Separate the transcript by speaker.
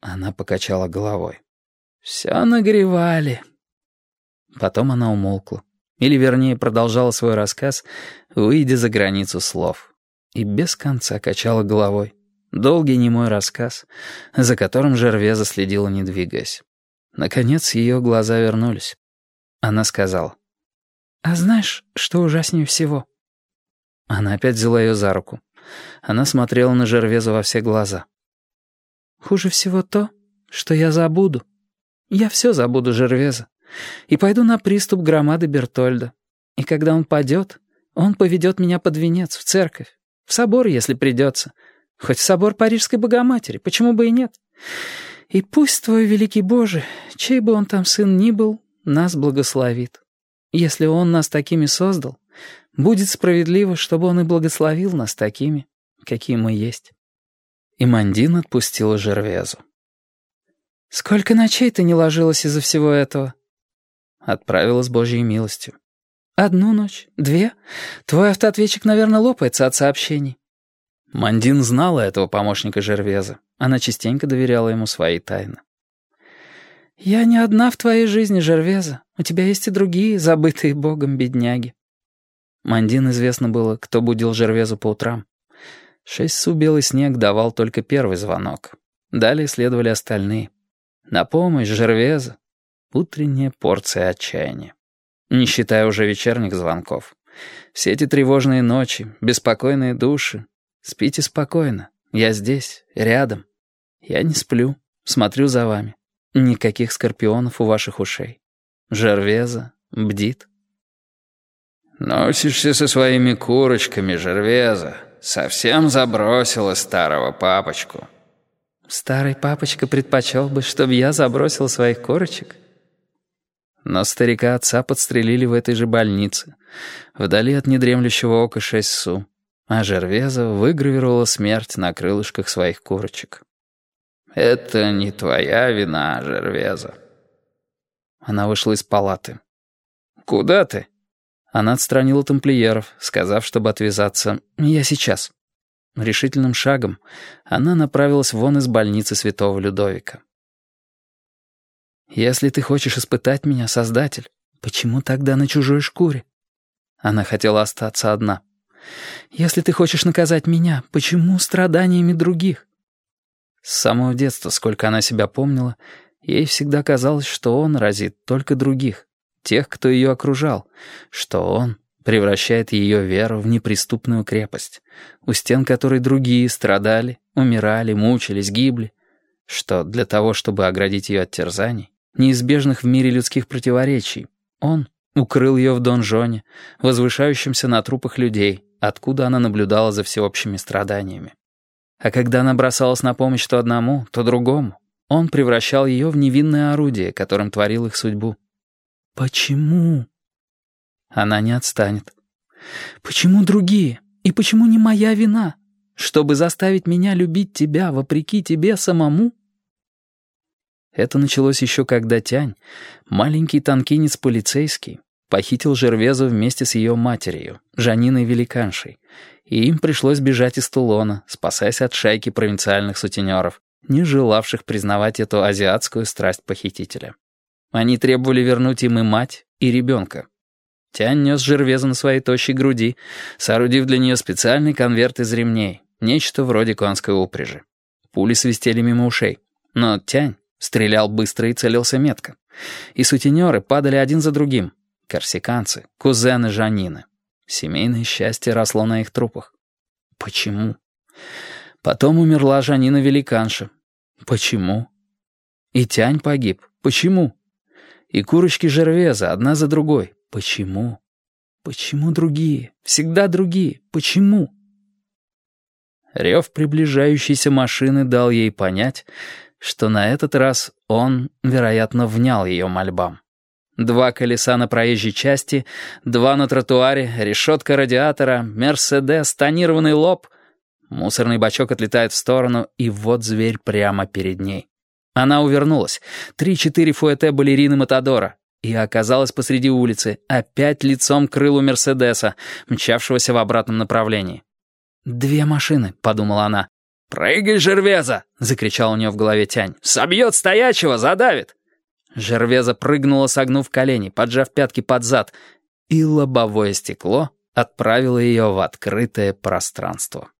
Speaker 1: Она покачала головой. «Все нагревали». Потом она умолкла. Или, вернее, продолжала свой рассказ, выйдя за границу слов. И без конца качала головой. Долгий немой рассказ, за которым Жервеза следила, не двигаясь. Наконец, ее глаза вернулись. Она сказала. «А знаешь, что ужаснее всего?» Она опять взяла ее за руку. Она смотрела на Жервезу во все глаза. «Хуже всего то, что я забуду. Я все забуду Жервеза. И пойду на приступ громады Бертольда. И когда он падет, он поведет меня под венец, в церковь, в собор, если придется. Хоть в собор Парижской Богоматери, почему бы и нет? И пусть твой великий Боже, чей бы он там сын ни был, нас благословит. Если он нас такими создал, будет справедливо, чтобы он и благословил нас такими, какие мы есть». И Мандин отпустила Жервезу. «Сколько ночей ты не ложилась из-за всего этого?» Отправила с Божьей милостью. «Одну ночь? Две? Твой автоответчик, наверное, лопается от сообщений». Мандин знала этого помощника Жервеза. Она частенько доверяла ему свои тайны. «Я не одна в твоей жизни, Жервеза. У тебя есть и другие, забытые Богом бедняги». Мандин известно было, кто будил Жервезу по утрам. Шесть су белый снег давал только первый звонок. Далее следовали остальные. На помощь Жервеза. Утренняя порция отчаяния. Не считая уже вечерних звонков. Все эти тревожные ночи, беспокойные души. Спите спокойно. Я здесь, рядом. Я не сплю, смотрю за вами. Никаких скорпионов у ваших ушей. Жервеза бдит.
Speaker 2: «Носишься со своими курочками, Жервеза. Совсем забросила старого папочку».
Speaker 1: «Старый папочка предпочел бы, чтобы я забросил своих курочек?» Но старика отца подстрелили в этой же больнице, вдали от недремлющего ока шесть су, а Жервеза выгравировала смерть на крылышках своих курочек.
Speaker 2: «Это не твоя вина, Жервеза».
Speaker 1: Она вышла из палаты.
Speaker 2: «Куда ты?»
Speaker 1: Она отстранила тамплиеров, сказав, чтобы отвязаться «я сейчас». Решительным шагом она направилась вон из больницы святого Людовика. «Если ты хочешь испытать меня, Создатель, почему тогда на чужой шкуре?» Она хотела остаться одна. «Если ты хочешь наказать меня, почему страданиями других?» С самого детства, сколько она себя помнила, ей всегда казалось, что он разит только других тех, кто ее окружал, что он превращает ее веру в неприступную крепость, у стен которой другие страдали, умирали, мучились, гибли, что для того, чтобы оградить ее от терзаний, неизбежных в мире людских противоречий, он укрыл ее в донжоне, возвышающемся на трупах людей, откуда она наблюдала за всеобщими страданиями. А когда она бросалась на помощь то одному, то другому, он превращал ее в невинное орудие, которым творил их судьбу. «Почему?» Она не отстанет. «Почему другие? И почему не моя вина? Чтобы заставить меня любить тебя вопреки тебе самому?» Это началось еще когда Тянь, маленький танкинец полицейский, похитил Жервезу вместе с ее матерью, Жаниной Великаншей, и им пришлось бежать из Тулона, спасаясь от шайки провинциальных сутенеров, не желавших признавать эту азиатскую страсть похитителя. Они требовали вернуть им и мать, и ребенка. Тянь нес Жервеза на своей тощей груди, соорудив для нее специальный конверт из ремней, нечто вроде конской упряжи. Пули свистели мимо ушей, но Тянь стрелял быстро и целился метко. И сутенеры падали один за другим. Корсиканцы, кузены Жанины. Семейное счастье росло на их трупах. Почему? Потом умерла Жанина Великанша. Почему? И Тянь погиб. Почему? И курочки Жервеза, одна за другой. Почему? Почему другие? Всегда другие. Почему? Рев приближающейся машины дал ей понять, что на этот раз он, вероятно, внял ее мольбам. Два колеса на проезжей части, два на тротуаре, решетка радиатора, «Мерседес», тонированный лоб. Мусорный бачок отлетает в сторону, и вот зверь прямо перед ней. Она увернулась. Три-четыре фуэте балерины Матадора. И оказалась посреди улицы, опять лицом к крылу Мерседеса, мчавшегося в обратном направлении. «Две машины», — подумала она.
Speaker 2: «Прыгай, Жервеза!» — закричал у нее в голове Тянь. «Собьет стоячего, задавит!»
Speaker 1: Жервеза прыгнула, согнув колени, поджав пятки под зад, и лобовое стекло отправило ее в открытое пространство.